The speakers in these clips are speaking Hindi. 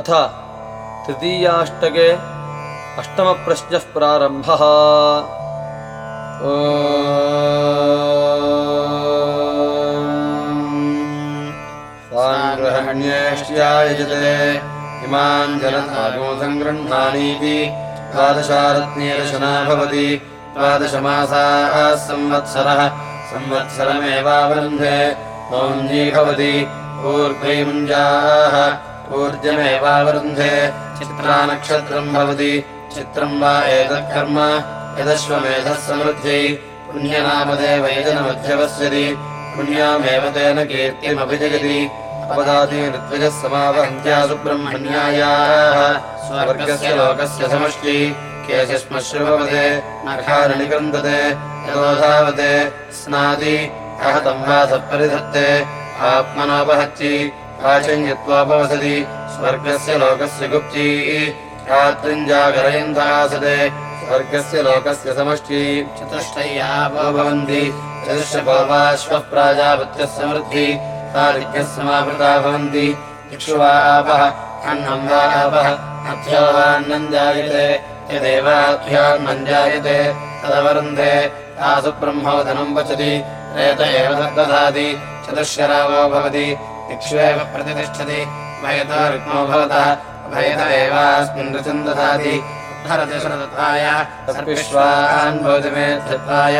अथ तृतीयाष्टके अष्टमप्रश्नः प्रारम्भः स्वाग्रहण्येष्ट्यायजते इमाञ्जनसागो सङ्ग्रन्थानीति द्वादशारत्न्यदर्शना भवति द्वादशमासाः संवत्सरः संवत्सरमेवावृन्धे भवति ऊर्ध्वयुञ्जाः ऊर्जमेवावरुन्धे चित्रानक्षत्रम् भवति चित्रम् वा एतत्कर्म यदश्वमेधः समृद्ध्यै पुण्यनामदेवैजनमध्यवस्यति पुण्यामेव तेन कीर्तिमभिजगति अपदाति ऋत्विजः समावहन्त्यासु ब्रह्मण्यायाः स्वर्गस्य लोकस्य समष्टि केशश्मश्रुभवते नखारणिकृन्दते यदोधावते स्नाति काचिन्यत्वापवसति स्वर्गस्य लोकस्य गुप्ती स्वर्गस्य लोकस्य समष्टि चतुष्टय भवन्ति चतुष् समृद्धिता भवन्ति इक्ष्वान् यदेव तदवृन्दे आसुब्रह्मो धनम् वचति रत एव तद्दधाति चतुशरावो भवति इक्ष्वेव प्रतिष्ठति भयतो रुक्मो भवतः भयत एवास्मिन् रुचिम् दधाति धरतिश्रदत्ताय सर्विश्वान् भोजमे धत्ताय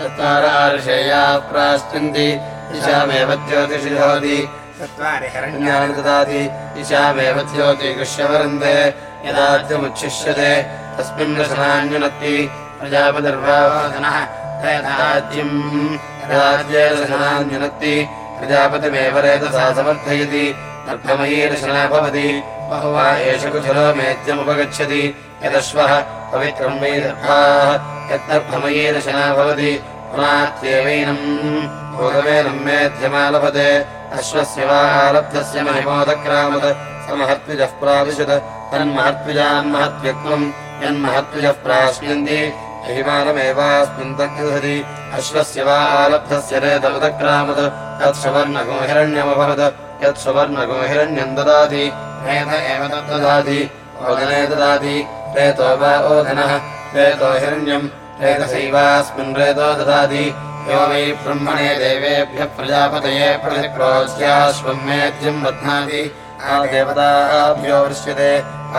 चत्वारार्षेया प्रास्तन्ति इषामेव ज्योतिषि भवति चत्वारि हरण्यानि ददाति इषामेव ज्योतिगृष्यवरन्ते यदा तस्मिन् रसनान्युनत्ति प्रजापदर्वाजनः राज्यम् राज्ये विजापतिमेव रेतसा समर्थयति तर्भमयी भवति बहुवा एष कुशलो मेद्यमुपगच्छति यदश्वः पवित्रयी रशना भवति पुरात्येवैनम् मेध्यमालभते अश्वस्य वा आलब्धस्य महिमोदक्रामत् स महत्विजः प्राविशत तन्महत्विजाम् महत्यत्वम् यन्महत्विजः प्राश्नन्ति महिमानमेवास्मिन् अश्वस्य वा आलब्धस्य रेदमुदक्रामद तत्सुवर्णको हिरण्यमभवत् यत्सुवर्णको हिरण्यम् ददाति नेत एव तद्ददाति ओदने ददाति रेतो वा ओदनः रेतो हिरण्यम् रेतसैवास्मिन् रेतो ददाति यो वै ब्रह्मणे देवेभ्यः प्रजापतये प्रतिप्रोच्याश्वमेद्यम् बध्नाति आदेवताभ्यो वृष्यते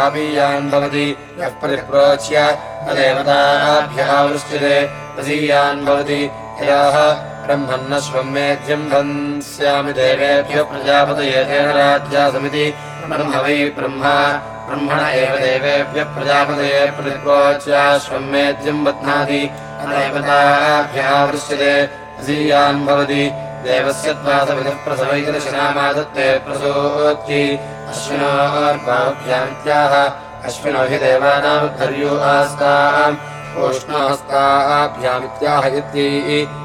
आवीयान् भवति यः प्रतिप्रोच्य तदेवताभ्यः वृष्यते तदीयान् भवति यः ब्रह्मन्नम्स्यामि देवेभ्यो प्रजापतये ब्रह्म ब्रह्मण एव देवेभ्यः प्रजापतयेच्याश्वं वेद्यम् बध्नादिभ्यावृश्यते भवति देवस्य प्रसवैनामादत्ते अश्विनो अश्विनो हि देवानाम् धर्यो आस्तास्ताभ्यामित्याह इति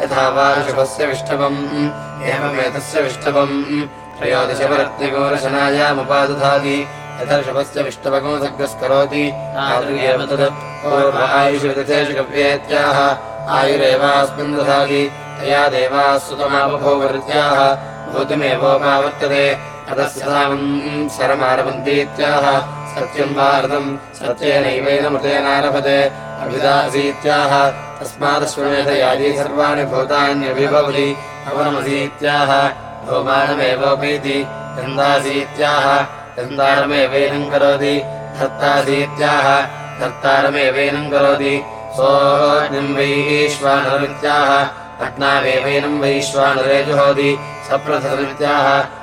यथा वा शुभस्य विष्टवम् एवमेतस्य विष्ठवम् त्रयोदशवर्तिगोरशनायामुपादधाति यथा शुभस्य विष्टपको आयुरेवास्मिन् दधाति तया देवास्तुतमापभोवृत्याः भूतिमेवोपावर्तते अतश्चरमारभन्तीत्या सत्यम् भारतम् सत्येनैवेन मृतेनारभते अविदाधत्याः तस्मात् स्वमे सर्वाणि भूतान्यभिभवति अवनमधीत्याः भोमानमेव गन्दाधीत्या गन्धारमेवनं करोति धर्ताधीत्याहतारमेवनं करोति सोऽवानरीत्या पत्नामेवैनं वैश्वानरेजुहोति सप्रद्याः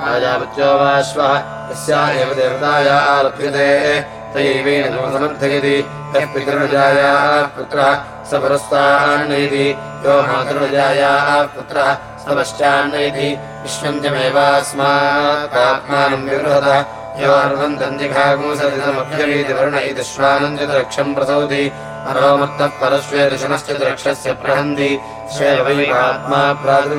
त्यो वा श्वः यस्या एव देवताया पितृजायान्त्यमेवास्मात्मानम् विरुहद योजमभ्यैति वर्णै विश्वानम् चिद्रक्षम् प्रसौति अरोमत्तः परश्वे दर्शनश्च रक्षस्य प्रहन्ति श्वैवात्मा प्रारु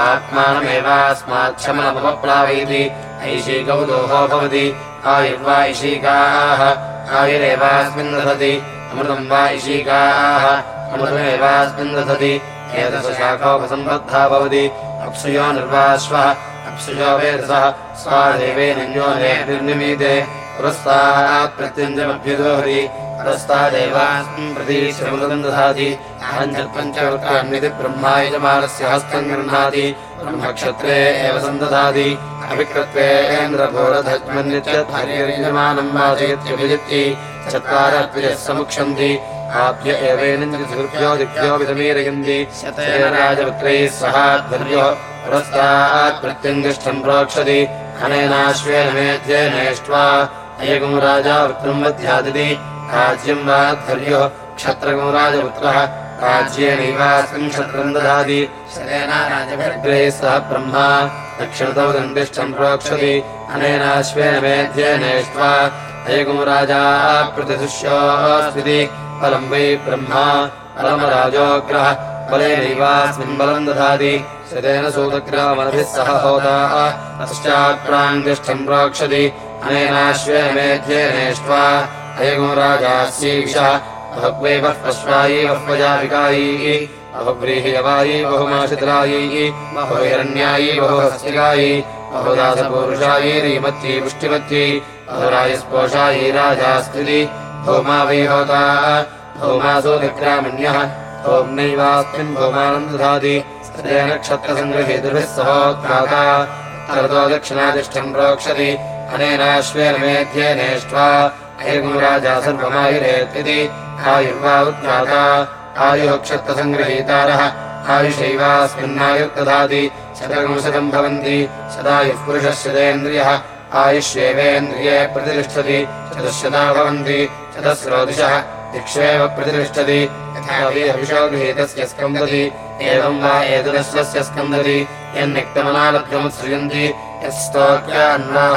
आत्मानमेवास्माच्छमनमुपप्लावयति ऐशीकौ दोहो भवति आयुर्वाशीकाः आयुरेवास्मिन् दधति अमृतम् वा ऐशीकाः अमृतमेवास्मिन् दधति केदशशाखो सम्बद्धा भवति अप्सुयो निर्वाश्वः अप्सुयो वेदसः सा निर्निमीते रस्तात् प्रत्यञ्जे मख्ये दोति रस्ता प्रति श्रुङ्गं दधाति आनज पञ्चोक्तं निदे ब्रह्माय तमारस्य हस्तं ब्रह्मक्षत्रे एव सन्दधाति अविकृते हेन्द्रभोर धक्मन् नित्य फार्य निजमानं माजेत् विजयी चत्कारत्व्य समुक्षं धी आद्य एवेनं कृप्योदिक्यो विदमीरेगन्दे क्षतेनराज वक्रैः सहा धन्यः रस्तात् प्रत्यञ्जेष्ठं प्राक्षति खनयनाश्वेमेध्यनेष्ट्वा अयगम् राजा वृत्रम् वध्यादिति राज्यम् वाध्वर्यो क्षत्रकम् राजपुत्रः राज्येणैवास्मिन् क्षत्रम् ददाति शतेना सह ब्रह्मा दक्षिणतो गन्धिष्ठम् प्रोक्षति अनेनाश्वेन मेध्येनेष्ट्वा अयगम् राजा प्रतिशिष्योऽस्मिति बलम् वै ब्रह्मा बलमराजोऽग्रः बलेनैवास्मिन् बलम् ददाति शतेन सूतग्रामनभिः सह होता तश्चात् प्राङ्गिष्ठम् प्रोक्षति अनेनाश्वे नेष्ट्वायगो राजायैवायैमाशैरन्यायै बहुकायैरासपूरुषायै पुष्टिमत्यै अहोराय स्पोषायै राजा स्त्रिमा वैहोताः होमासु निद्रामण्यः होम् नैवास्मिन् भोमानम् दधातिष्ठम् रोक्षति अनेनाश्वेनेष्ठा अयगुराजा सर्वमायुरेति आयुर्वा उत्पादा आयुक्षत्रसङ्ग्रहीतारः आयुषैवास्मिन्नायुक्तदाति शतकंशतम् भवन्ति सदायुः पुरुषः शतेन्द्रियः आयुष्येवेन्द्रिये प्रतिष्ठति चतुश्शता भवन्ति चतस्रोदिशः दिक्षेव प्रतिष्ठति यथाभिषोगृहीतस्य स्कन्दति एवम् वा एतदस्वस्य स्कन्दति यन्निक्तमनालब्धमुत्सृजन्ति यस्तोक्यान्नाः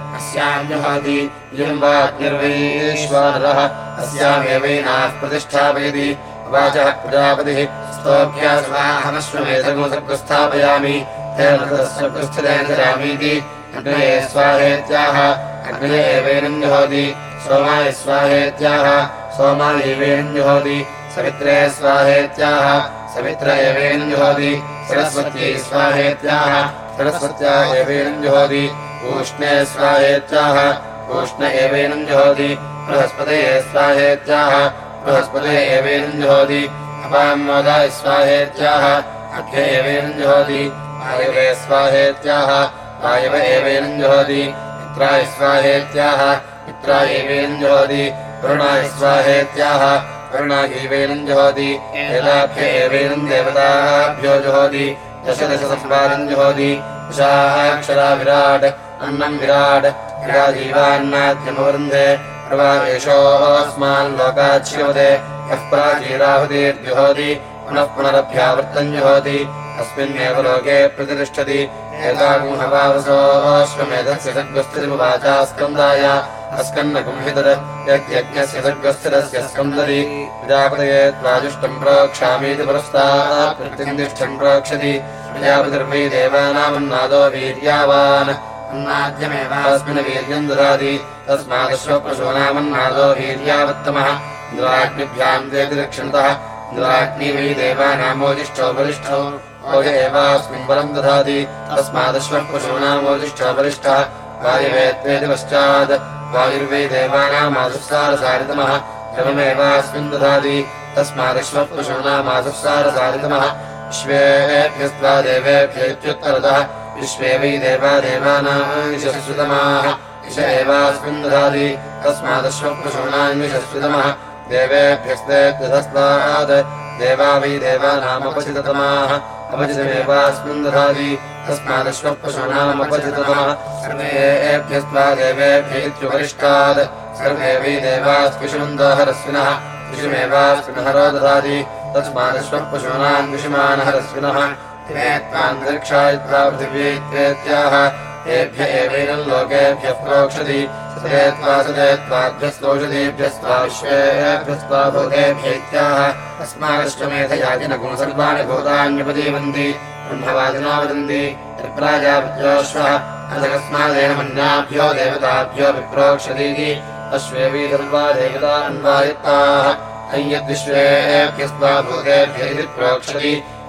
अस्याम् जुहोति जुम्बाग्निर्वैश्वरः अस्यामेवैनाः प्रतिष्ठापयति वाचः प्रजापतिः एवेनम् जुहोति सोमाय जुहोति सवित्रे सवित्र एवेनम् जुहोति सरस्वत्यै सरस्वत्या एवेनम् जुहोति ऊष्णे स्वाहेत्याः उष्ण एवेनम् जहोति बृहस्पतये स्वाहेत्याः बृहस्पतये एवेनम् जहोति अपाम् स्वाहेत्याः अभ्य एवेनम् जहोति वायवे स्वाहेत्याः वायव एवेनम् जहोति स्वाहेत्याः एवेनम् जहोति स्वाहेत्याः वरुणा एवेनम् जहोति एवेनम् देवताभ्यो जहोति दश दश संवारम् जहोति दशाक्षरा विराट् अन्नम् विराड् विराजीवान्नाद्यमवृन्दे प्रभावेशोऽस्माल्लोकाच्छ्रियते यः प्राचीराहुतिर्जुहोति पुनः पुनरभ्यावृत्तम् जुहोति अस्मिन्नेव लोके प्रतिष्ठति एतागुणवावसोऽश्वमेधस्य सद्गुस्थितिमुवाचा स्कन्दाय अस्कन्नकुंहितर यज्ञस्य सद्गुस्थिरस्य स्कन्दरि प्रजापतये त्वाजुष्टम् प्रोक्षामीति पुरस्तात् प्रतिनिष्ठम् प्रोक्षति प्रजापतिर्वै देवानामन्नादो वीर्यावान् अन्नाद्यमेवास्मिन् वीर्यम् ददाति तस्मादश्वपशूनामन्नादो वीर्यावत्तमः इन्द्राग्निभ्याम् देति रक्षन्तः इन्द्राग्नि वै देवानामोदिष्ठो बलिष्ठो ओज एवास्मिन् बलम् दधाति तस्मादश्वः पशूनामोदिष्ठो बलिष्ठः वायुवेत्वेति पश्चाद् वायुर्वै देवानामासुसारसारितमः क्रममेवास्मिन् दधाति तस्मादश्वः पशूनामासुसारसारितमः श्वेभ्यस्त्वा देवेभ्य इत्युत्तरतः विश्वे वै देवा देवानामिषश्रुतमाः इष एवास्मिन् दधाति देवेभ्यस्ते दधस्तात् देवा वै देवानामपचिततमाः अपचितमेवास्मिन् दधाति सर्वे सर्वे वै देवास्विषुन्दहरस्विनः विषुमेवास्मिन् हरो ददाति तस्मादश्वप्रशूणान् इमे त्वान्तरिक्षायित्वा प्रोक्षति सदे विश्वेभ्यस्त्वा भूतान्यपदीवन्ति वदन्ति मन्याभ्यो देवताभ्यो विप्रोक्षतीति अश्वेवी सर्वा देवता अय्यद्विश्वेभ्यस्त्वा भूतेभ्य इति प्रोक्षति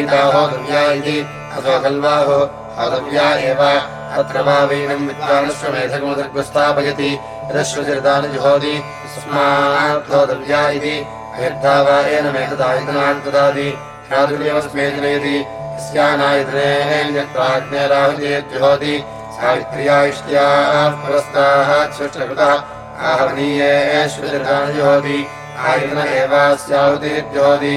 दुर्या इति अथो कल्वाहो होदव्या एव अत्र वा वैनम् जुहोति यदश्वचिरदानुजुहोति तस्माद्धोदव्या इति अयद्धा वा येन मेधदायितनान् ददाति रातुर्यमस्मे जनयति यस्यानायुधनेऽन्यत्वाग्नेराहुजेद्युहोति सावित्र्या इष्ट्याः पुरस्ताः सृष्टकृतः जुहोति आयतन एवास्याहुतिर्ज्योति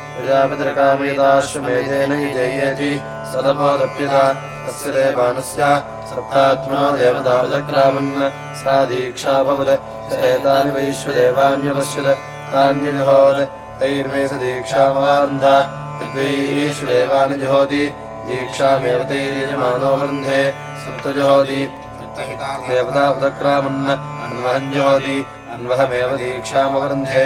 प्रजापितृकामयिताश्वमेधेन जयेति तस्य देवानस्य सा दीक्षाभवत् एतानि वैश्वदेवान्यपश्यत् तान्यजहोत् तैर्मे स दीक्षामेव तैर्यजमानो वृन्धे सप्तजहोति अन्वहञ्जहोति अन्वहमेव दीक्षामवृन्धे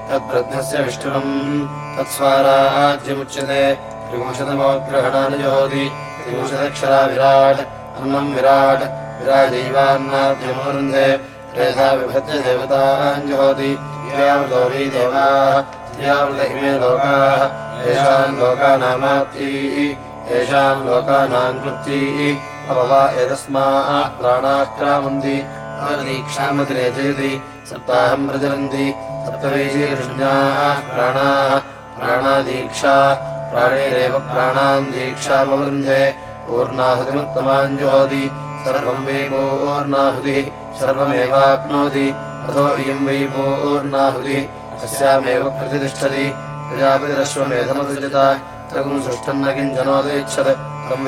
तद्ब्रह्मस्य विष्णुम् तत्स्वाराज्यमुच्यते त्रिंशतमोग्रहणानुयोति त्रिंशदक्षरा विराट् अन्नम् विराट् विराजैवान्नाद्यमोरुन्धे रेधा विभज्य देवताञ्जोति यावृतोरी देवाः यावृतहिमे लोकाः येषाम् लोकानामात्तीः येषाम् लोकानाम् वृत्तीः अभवा एतस्माः प्राणाक्रामन्ति क्षामति रेजयति सप्ताहम् प्रचलन्ति सप्तवैशीकृष्ण्याः प्राणाः प्राणादीक्षा प्राणेरेव प्राणान् दीक्षामवृन्धे पूर्णाहुतिमुत्तमाञ्जोति सर्वम् सर्वमेवाप्नोति अथो इयम् वै अस्यामेव प्रतिष्ठति प्रजापितिरश्वमेधमसृजत त्रगुम् सृष्टन्न किञ्चनोदेच्छत् तम्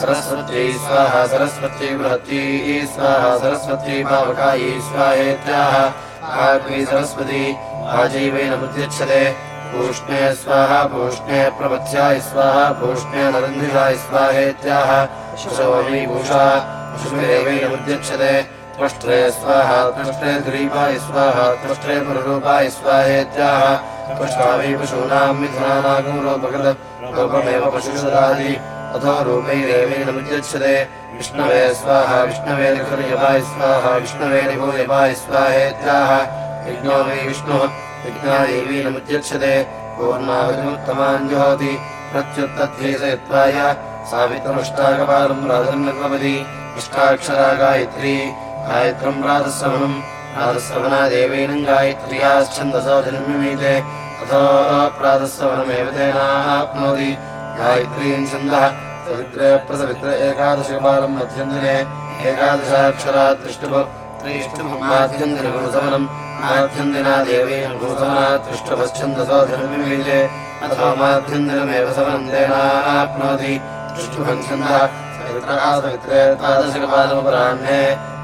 सरस्वती स्वाह सरस्वती बृहती स्वाह सरस्वती पावकायी स्वाहेत्याह आग्नि सरस्वती आजीवेन मुद्यच्छते भूष्णे स्वाह भूष्णे प्रवत्या स्वाह भूष्णे नरन्धिषाय स्वाहेत्याह शुशवमी भूषा शुभिरेवेन मुद्यच्छते त्वष्ट्रे स्वाह त्वष्ट्रे दुरीपाय स्वाह त्वष्ट्रे पुररूपाय स्वाहेत्याह त्वष्टावै पशूनां मिथुनानागुरोपगल रूपमेव पशुषदादि तथा रूपैरेवेन मुद्यच्छते विष्णवे स्वाहा विष्णवे निखुर्यपाय स्वाहा विष्णवे निभूयपाय स्वाहेत्याः यज्ञो वे विष्णुः यज्ञा देवी न मुद्यच्छते पूर्णाविमुत्तमान् जहोति प्रत्युत्तद्धेसयत्वाय सावित्रमष्टाकपालम् राजन् भवति अष्टाक्षरा गायत्री गायत्रम् राजसवनम् राजसवना देवीनम् गायत्र्याश्चन्दसोधनमिमीते अथो प्रातस्सवनमेव तेनाप्नोति गायत्रीम् छन्दः सवित्रे प्रसवित्र एकादशपालम् मध्यञ्जने एकादशाक्षरा तिष्ठभु त्रिष्ठुभमाध्यन्दिनगुणसमनम् माध्यन्दिना देवेन गुणसमनात् तिष्ठभश्छन्दसो धर्मिमीले अथवा माध्यन्दिनमेव समनम् तेनाप्नोति तिष्ठुभम् छन्दः सवित्रकासवित्रे द्वादशकपालमुपराह्णे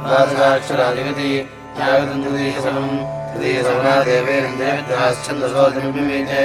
द्वादशाक्षरादिगति यावदन्तुदीयसमम् तृतीयसमना देवेन देविद्राश्छन्दसो धर्मिमीले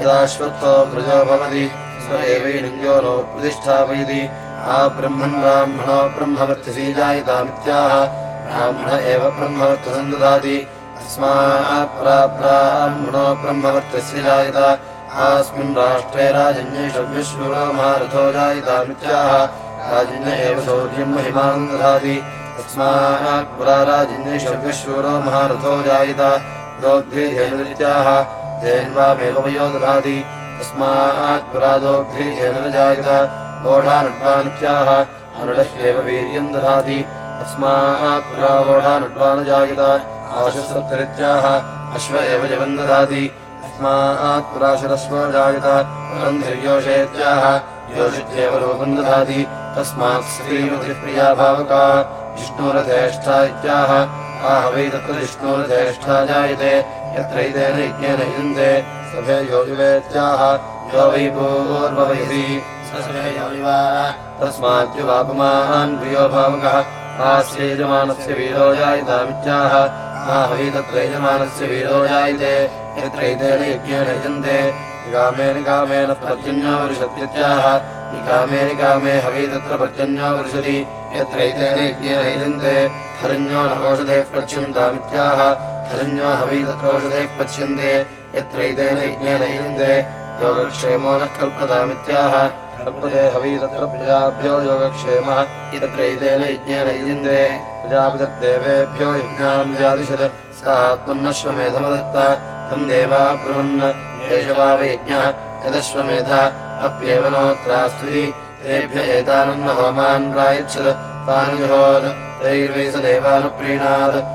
यदाश्वत्थो मृजो भवति स एवै लिङ्गो नो प्रतिष्ठापयति आ ब्रह्मन् ब्राह्मणो ब्रह्मवर्तसीजायितामित्याह ब्राह्मण एव ब्रह्मवर्तसं ददाति अस्माप्राब्राह्मणो ब्रह्मवर्तस्य जायित आस्मिन् राष्ट्रे राजन्यैषविश्वरो महारथो जायितामित्याह राजन्य एव शौर्यम् महिमानं ददाति अस्माक् पुरा राजन्यैषविश्वरो महारथो जायित तेन्वामेवमयोदरादि तस्मात् पुरादोग्रीजेन न जायत ओढानड्वानख्याः अनुडह्येव वीर्यम् दधाति तस्मात् पुरा ओढानड्वा न अश्व एव जवम् ददाति तस्मात् पुराशुरस्व योषित्येव रूपम् ददाति तस्मात् श्रीमतिप्रियाभावका जिष्णुरधेष्ठा इत्याह आहवै तत्र जिष्णुरधेष्ठा जायते यत्रैतेन यज्ञेन युञ्जे सभे योगिवेत्याः यो वै पूर्ववयसि तस्माद्युवापमान् प्रियो भावगः आश्रयजमानस्य वीरो जायतामित्याह आहवि वीरो जायते यत्रैतेन यज्ञेन यजन्ते कामेन पर्जन्यो वृषत्यत्याह निकामेन कामे हवि तत्र पर्जन्यो वृषति यत्रैतेन यज्ञेन हरिण्यो न ओषधेः धन्यो हवी तत्रौषधे पच्यन्ते यत्रैतेन यज्ञेन यजन्ते योगक्षेमो नः कल्पतामित्याह कल्पते हवी प्रजाभ्यो योगक्षेमः यत्रैतेन यज्ञेन यजन्ते प्रजापितद्देवेभ्यो यज्ञान् व्यादिशत् सा आत्मन्नश्वमेधमदत्ता तम् देवा ब्रुवन् एषवावयज्ञः यदश्वमेधा अप्येव नोत्रास्ति तेभ्य एतानन्न होमान् प्रायच्छत् तानि तैर्वेषदेवानुप्रीणात्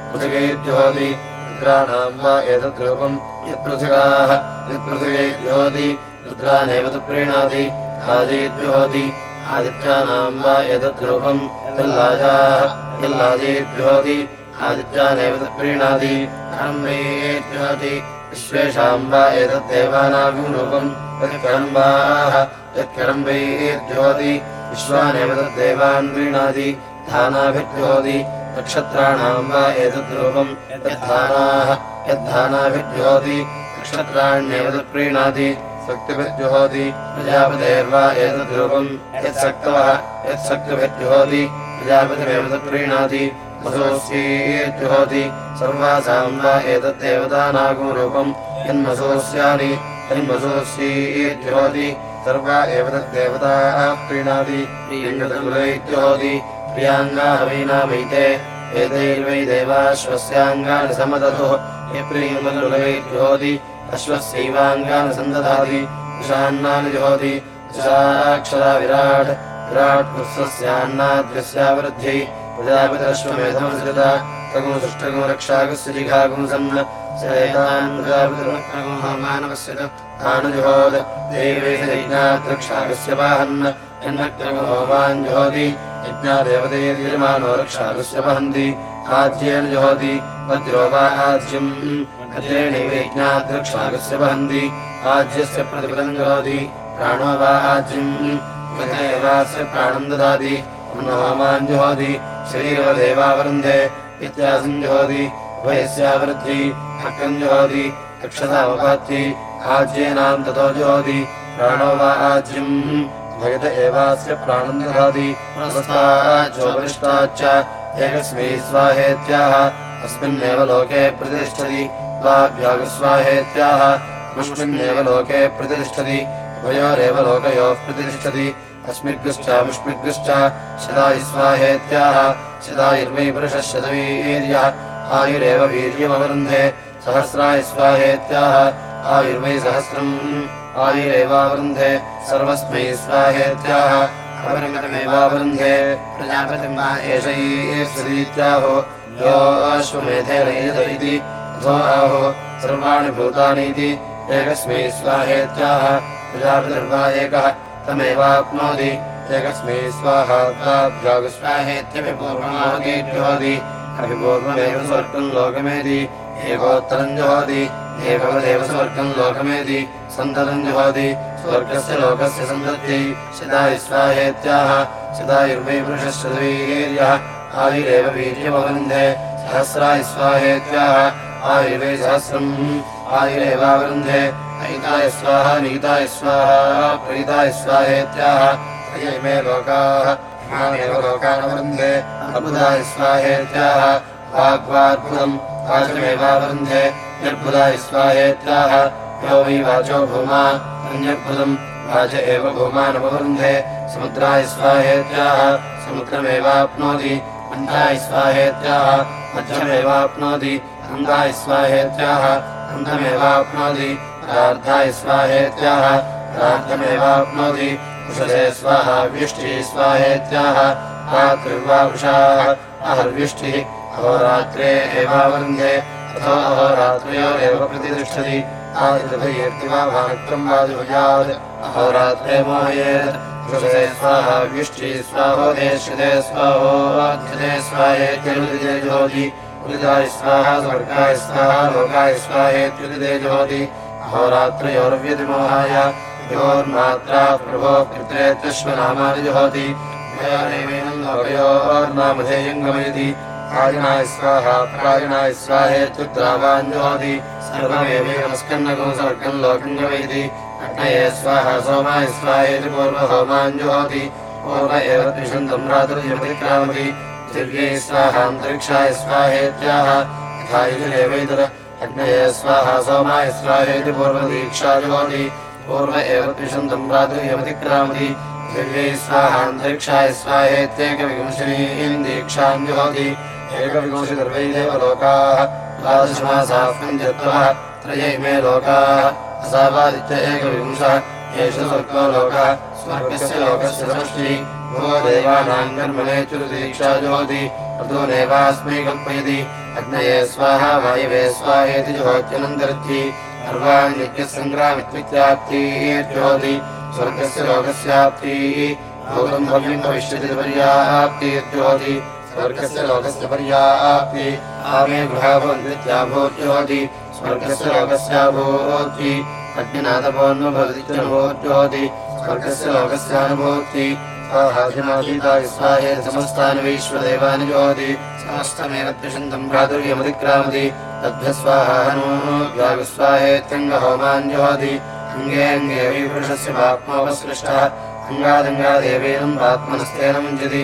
पृथगेद्योति रुद्राणाम्ब एतद्रूपम् यत्पृथगाः यत्पृथगेद्योति तु प्रीणाति आदिद्योति आदित्यानाम्ब एतद्रूपम् तल्लाजाःलाजीद्योति आदित्यानेव प्रीणाति कलम्बै विश्वेषाम्बा एतद्देवानाम् रूपम् यत्करम्बाः यत्किलम्बैः ज्योति तद्देवान् प्रीणाति धानाभिर्ज्योति नक्षत्राणाम् वा एतद्रूपम् यद्धानाः यद्धानाभिज्योति नक्षत्राण्येव तत्प्रीणाति सक्तिभिर्जुहोति प्रजापतेर्वा एतद्रूपम् यत्सक्तवः यत्सक्तिभिर्जुहोति प्रजापतिमेव तत्प्रीणाति मसोऽस्येर्जुहोति सर्वासाम् वा एतद्देवतानागम् यन्मसोऽस्यानि यन्मसोऽस्येर्जुहोति सर्वा एव तद्देवताः प्रीणाति प्रियङ्गतकुलैर्जुहोति प्रियाङ्गावीनावीते एतैर्वै देवाश्वस्याङ्गानि समदतो हि प्रियमल्लुलैर्जोति अश्वस्यैवाङ्गानि सन्दधाति विषान्नानि जहोति विषाक्षरा विराट् विराट् पुस्तस्यान्नाद्यस्यावृद्ध्यै प्रजापितरश्वमेधमसृता कगुं सुष्ठगुं रक्षाकस्य जिघागुं सन्न सेतान्द्रानवस्य आनुजहोदेवेन रक्षाकस्य वाहन्न यज्ञा देवतैर्यजमानो रक्षादस्य वहन्ति आद्येन जहोति वज्रो वा आद्यम् अजेणैव यज्ञाद्रक्षादस्य वहन्ति आद्यस्य प्रतिपदम् करोति प्राणो वा आद्यम् गजेवास्य प्राणम् ददाति मान्जहोति शरीरो देवावृन्दे इत्यासञ्जहोति वयस्यावृद्धि हक्कम् जहोति रक्षतावपात्ति आज्येनाम् ततो जहोति प्राणो वा आज्यम् भगत एवास्य स्वाहेत्याः अस्मिन्नेव लोके प्रतिष्ठति वा व्याघुस्वाहेत्याः लोके प्रतिष्ठति द्वयोरेव लोकयोः प्रतिष्ठति अस्मिकृष्टहेत्याः शदायुर्वै पुरुषवीर्य आयुरेव वीर्यवरुन्धे सहस्रायि स्वाहेत्याः आयुर्वै सहस्रम् आयुरेवावृन्धे सर्वस्मै स्वाहेत्याह अपरिमितमेवावृन्धे प्रजापतिम् मा एषैप्सदीत्याहो योऽश्वमेधेनैत इति अथो आहो सर्वाणि भूतानीति एकस्मै प्रजापतिर्वा एकः तमेवाप्नोति एकस्मै अभिपूर्वमेव स्वर्गम् लोकमेति एकोत्तरम् एववदेव लोकमेति सन्ततम् जुहोति स्वर्गस्य लोकस्य सन्तत्यै शिदायिस्वाहेत्याह शिदायुर्वै आयुरेव आयुर्वै सहस्रम् आयुरेवावृन्धे अयिताय स्वाहा स्वाहा प्रीताय लोकाः लोकानवृन्धे अर्बुदाय वाग्वार्बुदम् वाचमेवावृन्धे स्वाहेत्याः यो हि वाचो एव स्वाहेत्याः आप्नोति अन्धाय स्वाहेत्याः अन्धमेवाप्नोति प्रार्धाः प्रार्धमेवाप्नोति वृषदे स्वाहा वीष्टि स्वाहेत्याः रात्रिवाहर्विष्टि अहोरात्रे एवावृन्दे अथो अहोरात्रयोरेव प्रतिष्ठति आदिभयेर्तिमाभाक्तम् वादिभुजात् अहोरात्रे मोहयेत् ऋषसे स्वाहा व्युष्टि स्वाहोदेशिते स्वाहोध्यते स्वाहेत्यनुदिजोति उदिताय स्वाहा स्वर्गाय स्वाहा लोकाय स्वाहेत्युदिते ज्योति अहोरात्रयोर्व्यतिमोहाय योर्मात्रा प्रभो पित्रेत्यश्वनामानि जुहोति नैवेदं प्रायुणाय स्वाहा प्रायुणाय स्वाहेत्युद्रावाञ्जोति सर्वमेवस्कन्नकं सर्गं लोकञ्जवैति अग्नये स्वाहा सोमाय स्वाहेति पूर्वहोमाञ्जोति पूर्व एव द्विषन्तम् रात्रिमतिक्रामति दिव्यै स्वाहान्तरिक्षाय स्वाहेत्याह यथा युजुरेवैतर अग्नये स्वाहा सोमाय स्वाहेति पूर्वदीक्षाजोति पूर्व एव द्विषन्तम् रात्रिमतिक्रामति दिव्यै स्वाहान्तरिक्षाय स्वाहेत्येकविंशनीम् दीक्षाम् एकविंशतिर्वैदेव लोकाः द्वादशमासाः पञ्चत्वः त्रयैमे लोकाः असावादित्य एकविंशः एष स्वर्गो लोकः स्वर्गस्य लोकस्य समष्टिः भो देवानाम् कर्मणे चुरुदीक्षा ज्योति ऋतो नैवास्मै कल्पयति अग्नये स्वाहा वायवे स्वाहेति ज्योत्यनन्तरद्धि सर्वाङ्गसङ्ग्रामित्वित्याप्तिर्ज्योति स्वर्गस्य लोकस्याप्तिः भविष्यति पर्याप्तिर्ज्योति स्वर्गस्य लोकस्य पर्यापि आमे गृहाभवन्त्याभूत्योति स्वर्गस्य लोकस्याभूति अग्निनादपोन्म भवति चोति स्वर्गस्य लोकस्यानुभूति स्वाहाधिमासीतायुस्वाहे विश्वदेवानि जोति समस्तमेव त्रिषन्तम् प्रादुर्यमतिक्रामति तद्भस्वाहानोद्वाविस्वाहेत्यङ्गहोमान् जोति अङ्गे अङ्गे वैपुरुषस्य पात्मोपसृष्टः अङ्गादङ्गादेवेन पात्मनस्तेन मुञ्चति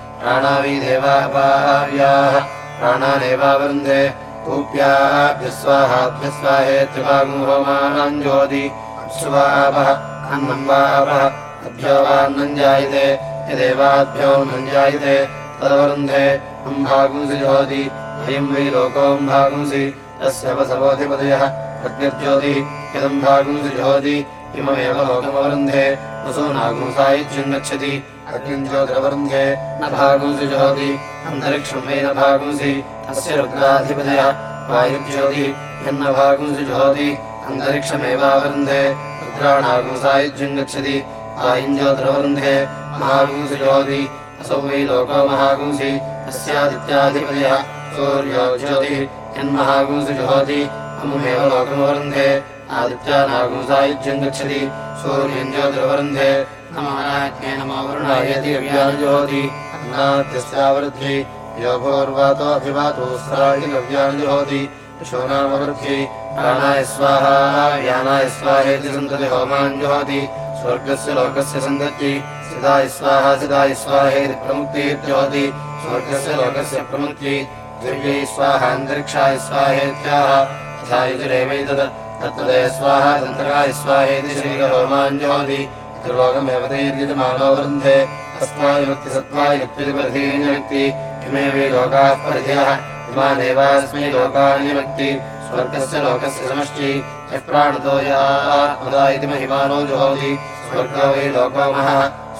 प्राणा वैदेवाेवावृन्दे कूप्याभ्युस्वाहास्वाहे त्रिवागोति यदेवाद्भ्यो नञ्जायते तदवृन्धे अंभागुंसि ज्योति अयं वै लोकोऽभागुंसि तस्य वृदयः तद्यज्योति यदं भागुंसि ज्योति इममेव नांसा इत्युच्छति अग्निञ्ज्योतिरवरुन्धे न भागुंसि ज्योति अन्तरिक्षं मे न भागुंसि अस्य रुद्राधिपदय वायुज्योति यन्न भागुंसि ज्योति अन्तरिक्षमेवावरुन्धे रुद्राणागुंसायुज्यं गच्छति वायुञ्ज्योतिरवरुन्धे महागुंसि ज्योति असौ वै लोको महागुंसि तस्यादित्याधिपतय सूर्यो ज्योति यन्महागुंसि ज्योति अमुमेव लोकमवरुन्धे आदित्यानागुंसायुज्यं गच्छति सूर्यञ्ज्योतिरवरुन्धे नमोनाख्ये नमो वरुणायति व्याजोति अन्नात्यस्यावृद्धि यो भूर्वातोऽभिवातोऽस्रायिलव्याजोति शोनामवृद्धि प्राणाय स्वाहा व्यानाय स्वाहेति सन्तति होमाञ्जोति स्वर्गस्य लोकस्य सन्दत्ति सिदाय स्वाहा सिदाय स्वाहेति प्रमुक्तिर्ज्योति स्वर्गस्य लोकस्य प्रमुक्ति दिव्यै स्वाहान्तरिक्षाय स्वाहेत्याह तथा यजुरेवैतत् तत्तदय स्वाहा तन्त्रकाय स्वाहेति श्रीरहोमाञ्जोति दुर्लोकमेवतैर्यजमानो वृन्धे अस्मायुक्तिसत्त्वायुक्तिरिपधीन्यक्ति किमे वै लोकाः परिधयः इमानेवास्मै लोकान्यवक्ति स्वर्गस्य लोकस्य समष्टि यः प्राणतो इति महिमानो जुहोति स्वर्गो वै लोको महः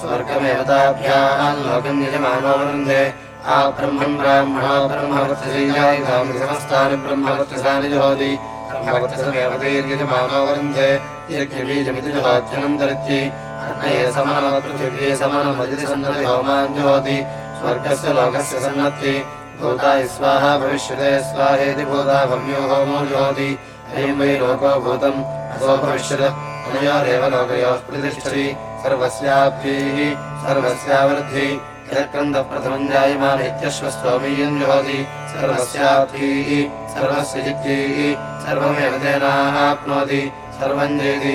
स्वर्गमेवताभ्याम् लोकम् यजमानो वृन्धे आ ब्रह्मन् ब्राह्मणो ब्रह्मवर्तशीयानि ब्रह्मवर्तसानि जुहोति ब्रह्मवर्तसमेवतैर्यजमानो वृन्धे यज्ञबीजमिति जुहोत्यनन्तरित्यै अग्नये समनमपृथिव्ये समनमदिसन्नति होमाञ्जोति स्वर्गस्य लोकस्य सन्नत्ति भूताय स्वाहा भविष्यते स्वाहेति भूता भव्यो होमो ज्योति हरिं वै लोको भूतम् असो भविष्यत् अनयोरेव लोकयोः प्रतिष्ठति सर्वस्याभ्यैः सर्वस्यावृद्धि यत्क्रन्दप्रथमम् जायमान इत्यश्वस्तोमीयम् जुहोति सर्वस्याभ्यैः सर्वस्य जित्यैः सर्वमेव तेनाप्नोति सर्वम् जयति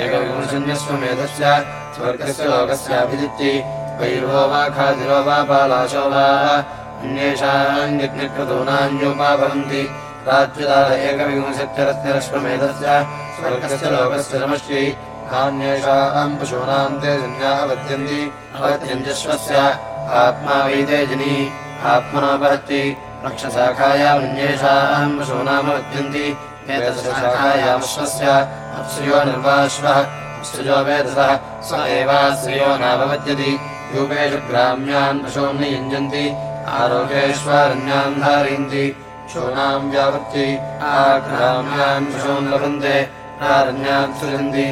एकविपुरुषन्यस्वमेतस्य स्वर्गस्य लोकस्याभिजित्ति वैरो वा खादिरो वा बालाशो वा अन्येषाङ्गज्ञकृतूनान्योपा भवन्ति राज्यदा एकविंशत्यरत्नरश्वमेतस्य स्वर्गस्य लोकस्य नमश्चि कान्येषाम् पशूनाम् ते जन्या वर्ध्यन्ति अवध्यन्तिश्वस्य आत्मा वैते जनी आत्मनापहत्ति रक्षशाखायामन्येषाम् पशूनाम् वर्ध्यन्ति वेदसशाखायामश्वस्य अप्सुयो निर्वाश्वः अप्सुजो वेदसः स एवाश्रियो नावपद्यति रूपेषु ग्राम्यान् पशून् युञ्जन्ति आरोग्येष्वरण्यान् धारयन्ति शूनाम् व्यावृत्ति आग्राम्यान् पशून् लभन्ते आरण्यान् सृजन्ति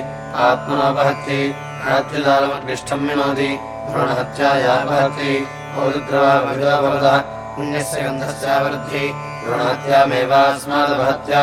आत्मनोपहत्ति हात्यदालमग्निष्ठम् विनोति भ्रूणहत्यायापहत्ति ओरुद्रवाभिदा पुण्यस्य गन्धस्यावृद्धि भ्रूणहत्यामेवास्मादभहत्या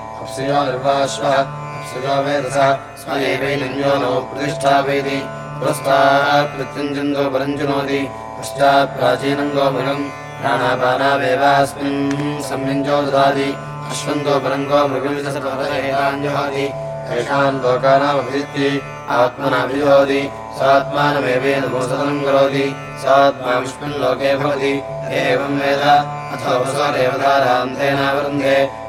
अप्सुजो निर्वाश्वः अप्सुजो वेदसः स्म एवैलिन्यो नो प्रतिष्ठापयति पुरस्तात्प्रत्यञ्जन्तो परञ्जुनोति पश्चात्प्राचीनङ्गो मृगम् प्राणापानावेवास्मिन् संयुञ्जो ददाति अश्वन्तो परङ्गो मृगञ्जहाति तेषाम् लोकानामभिजित्ति आत्मनाभिजोति सात्मानमेवेन मोसतम् करोति सात्मा विष्मिन् लोके भवति एवं वेद अथो वसो देवतारान्धेनावृन्धे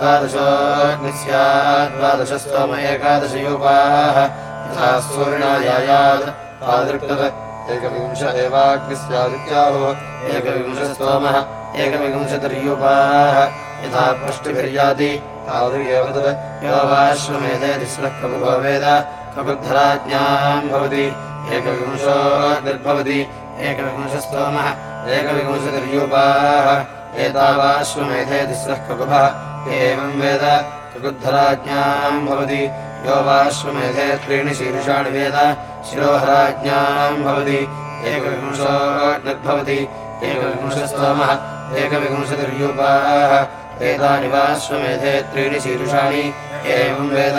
स्या यथा सोम एकादशरूपाः एकविंश एवाक्यस्याविद्याहो एकविंशस्सोमः एकविंशतिर्यपाः यथा पृष्टिभिर्याति तादृशमेधे धिस्रः कपुभवेद कपुर्धराज्ञाम् भवति एकविंशो दिर्भवति एकविंशस्सोमः एकविंशतिर्यपाः कपुभः एवं वेद त्रो वामेधे त्रीणि शीर्षाणि वेदा शिरोहराज्ञाम् एकविंशो एकविंशतिर्यपाः वेदानि वाश्वमेधेत्रीणि शीर्षाणि एवं वेद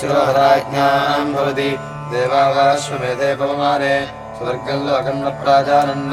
शिरोहराज्ञाम् भवति देवा वास्वमेधे भगवाने स्वर्गल् लोकल्लप्राजानन्न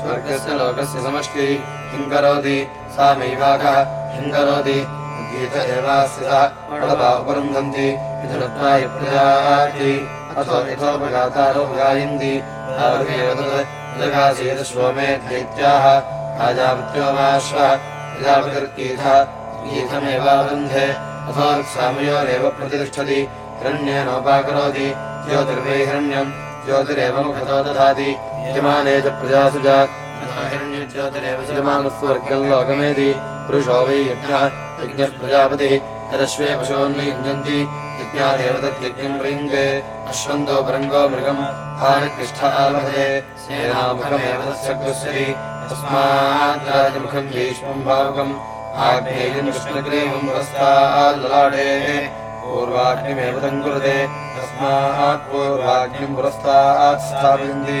स्वर्गस्य लोकस्य समष्टि हिङ्करोति सा मैवाकः हिङ्करोति गीत एवास्य सा वडवा दैत्याः राजापत्यो वाश्वः प्रजापतिर्गीथ गीथमेवावृन्धे अथोक्सामयोरेव प्रतिष्ठति हिरण्येनोपाकरोति ज्योतिर्वे हिरण्यम् ज्योतिरेव मुखतो दधाति यजमाने च प्रजासु च यजमानस्वर्गम् लोकमेति पुरुषो वै यज्ञः यज्ञः प्रजापतिः तदश्वे पशून्नि युञ्जन्ति यज्ञादेव तद्यज्ञम् प्रयुङ्गे अश्वन्तो परङ्गो मृगम् हारकृष्ठालभते सेनामुखमेव तस्य गृह्यति भीष्मम् भावकम् आग्नेयम् कृष्णग्रीवम् पुरस्ताल्ललाडे पूर्वाग्निमेव तम् कुरुते तस्मात् पूर्वाग्निम् पुरस्तात् स्थापयन्ति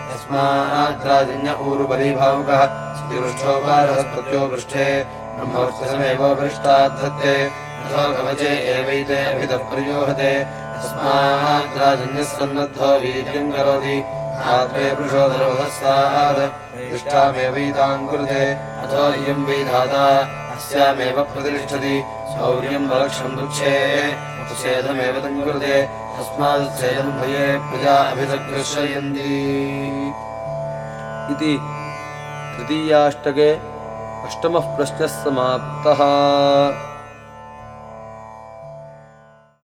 तस्मात्राजन्य ऊरुपरिभावुकः स्थितिपृष्ठो वारहस्तत्यो पृष्ठे ब्रह्मवर्चसमेवो पृष्टाद्धत्ते अथो कवचे एवैते अभितप्रयोहते तस्माद्राजन्यः सन्नद्धो वीर्यम् करोति आत्मे पृष्ठामेवैताम् कुरुते अथो इयम् अस्यामेव प्रतिष्ठति शौर्यम् बलक्षम् वृक्षे तम् कुरुते तस्माज्जयन् भये प्रजा अभिरशयन्ति इति तृतीयाष्टके अष्टमः प्रश्नः समाप्तः